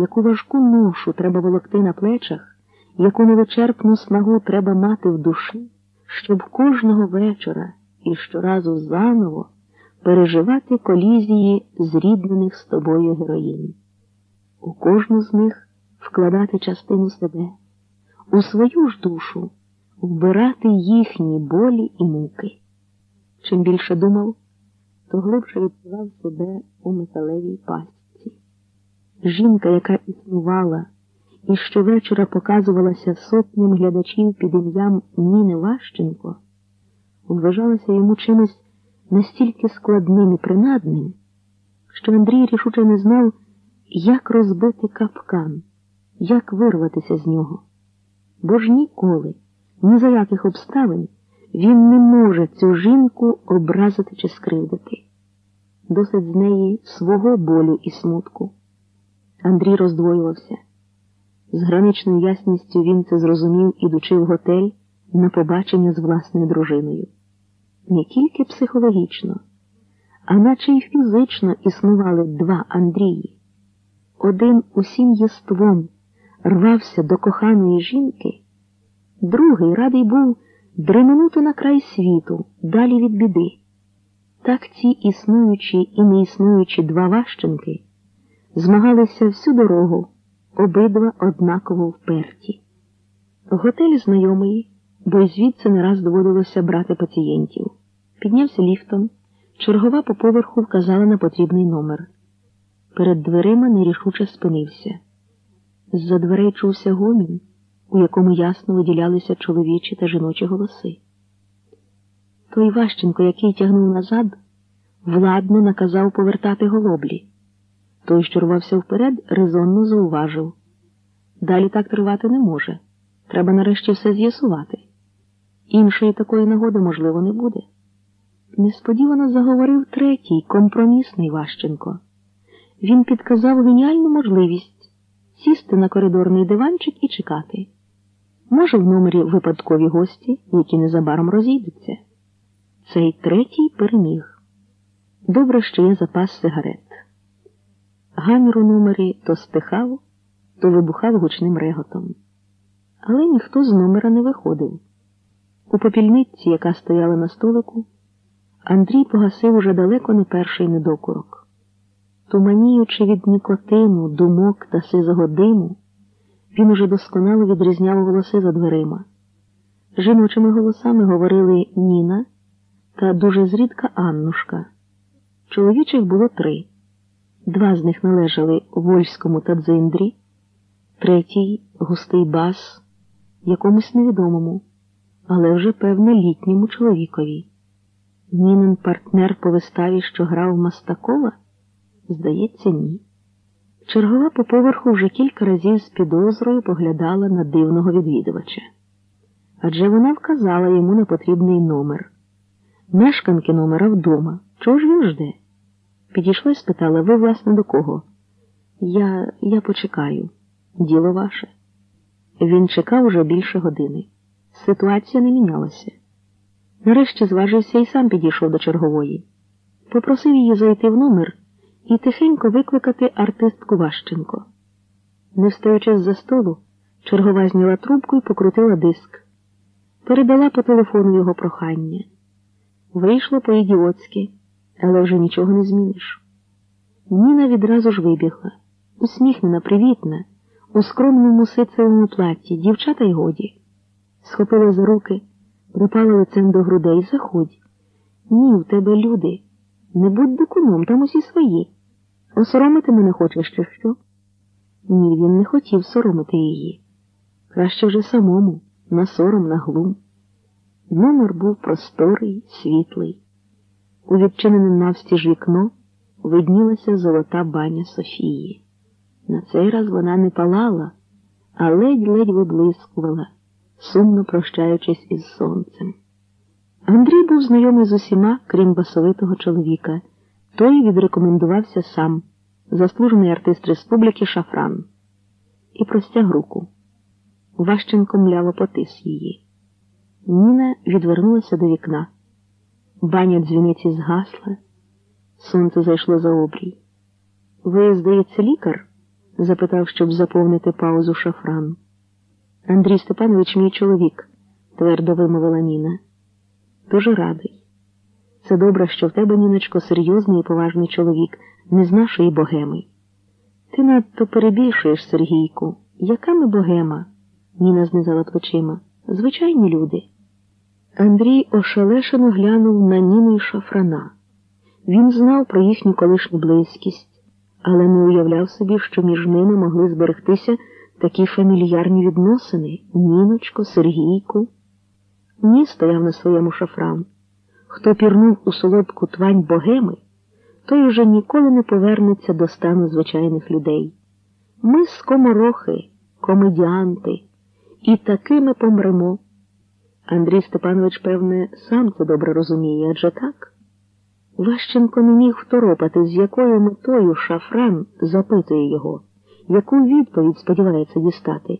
яку важку ношу треба волокти на плечах, яку невичерпну снагу треба мати в душі, щоб кожного вечора і щоразу заново переживати колізії зріднених з тобою героїн. У кожну з них вкладати частину себе, у свою ж душу вбирати їхні болі і муки. Чим більше думав, то глибше відчував себе у металевій пастці. Жінка, яка існувала і щовечора показувалася сотням глядачів під ім'ям Ніни Ващенко, вважалася йому чимось настільки складним і принадним, що Андрій рішуче не знав, як розбити капкан, як вирватися з нього. Бо ж ніколи, ні за яких обставин, він не може цю жінку образити чи скривдити. Досить з неї свого болю і смутку. Андрій роздвоювався. З граничною ясністю він це зрозумів, ідучи в готель на побачення з власною дружиною. Не тільки психологічно, а наче й фізично існували два Андрії. Один усім єством рвався до коханої жінки, другий радий був дременути на край світу, далі від біди. Так ці існуючі і не існуючі два Ващенки змагалися всю дорогу, обидва однаково вперті. Готель знайомий, бо й звідси не раз доводилося брати пацієнтів. Піднявся ліфтом, чергова по поверху вказала на потрібний номер. Перед дверима нерішуче спинився. З-за дверей чувся гомін, у якому ясно виділялися чоловічі та жіночі голоси. Той Ващенко, який тягнув назад, владно наказав повертати голоблі. Той, що рвався вперед, резонно зауважив. Далі так тривати не може. Треба нарешті все з'ясувати. Іншої такої нагоди, можливо, не буде. Несподівано заговорив третій, компромісний Ващенко. Він підказав геніальну можливість сісти на коридорний диванчик і чекати. Може, в номері випадкові гості, які незабаром розійдуться. Цей третій переміг. Добре, що є запас сигарет. Гамір у номері то стихав, то вибухав гучним реготом. Але ніхто з номера не виходив. У попільниці, яка стояла на столику, Андрій погасив уже далеко не перший недокурок. Туманіючи від нікотину, думок та сизого диму, він уже досконало відрізняв голоси за дверима. Жіночими голосами говорили Ніна та дуже зрідка Аннушка. Чоловічих було три. Два з них належали Вольському та Дзиндрі, третій густий бас, якомусь невідомому, але вже певне літньому чоловікові. Нінин партнер по виставі, що грав Мастакова? Здається, ні. Чергова по поверху вже кілька разів з підозрою поглядала на дивного відвідувача. Адже вона вказала йому на потрібний номер. Мешканки номера вдома. Чого ж він жде? Підійшла і спитала, ви, власне, до кого? Я я почекаю. Діло ваше. Він чекав уже більше години. Ситуація не мінялася. Нарешті зважився і сам підійшов до чергової. Попросив її зайти в номер і тихенько викликати артистку Ващенко. Не встаючи з за столу, чергова зняла трубку і покрутила диск. Передала по телефону його прохання. Вийшло по-ідіотськи, але вже нічого не зміниш. Ніна відразу ж вибігла, усміхнена, привітна, у скромному ситцевому платі, дівчата й годі. Схопила за руки, припала лицем до грудей. Заходь. Ні, в тебе люди. Не будь дикуном, там усі свої. Осоромити мене хочеш, чи що? Ні, він не хотів соромити її. Краще вже самому, на сором, на глум. Номер був просторий, світлий. У відчинене навстіж вікно виднілася золота баня Софії. На цей раз вона не палала, а ледь-ледь виблискувала, сумно прощаючись із сонцем. Андрій був знайомий з усіма, крім басовитого чоловіка. Той відрекомендувався сам, заслужений артист республіки Шафран, і простяг руку. Ващенко мляво потис її. Ніна відвернулася до вікна. Баня дзвіниці згасла, сонце зайшло за обрій. Ви, здається, лікар? запитав, щоб заповнити паузу шафран. Андрій Степанович мій чоловік, твердо вимовила Ніна. Дуже радий. Це добре, що в тебе, Ніночко, серйозний і поважний чоловік, не з нашої богеми. Ти надто перебільшуєш, Сергійку. Яка ми богема? Ніна знизала плечима. Звичайні люди. Андрій ошелешено глянув на Ніну і шафрана. Він знав про їхню колишню близькість, але не уявляв собі, що між ними могли зберегтися такі фамільярні відносини Ніночко, Сергійку. Ні стояв на своєму шафран. Хто пірнув у солодку твань богеми, той уже ніколи не повернеться до стану звичайних людей. Ми скоморохи, комедіанти, і такими помремо. Андрій Степанович, певне, сам це добре розуміє, адже так? Ващенко не міг второпати, з якою метою шафран запитує його, яку відповідь сподівається дістати.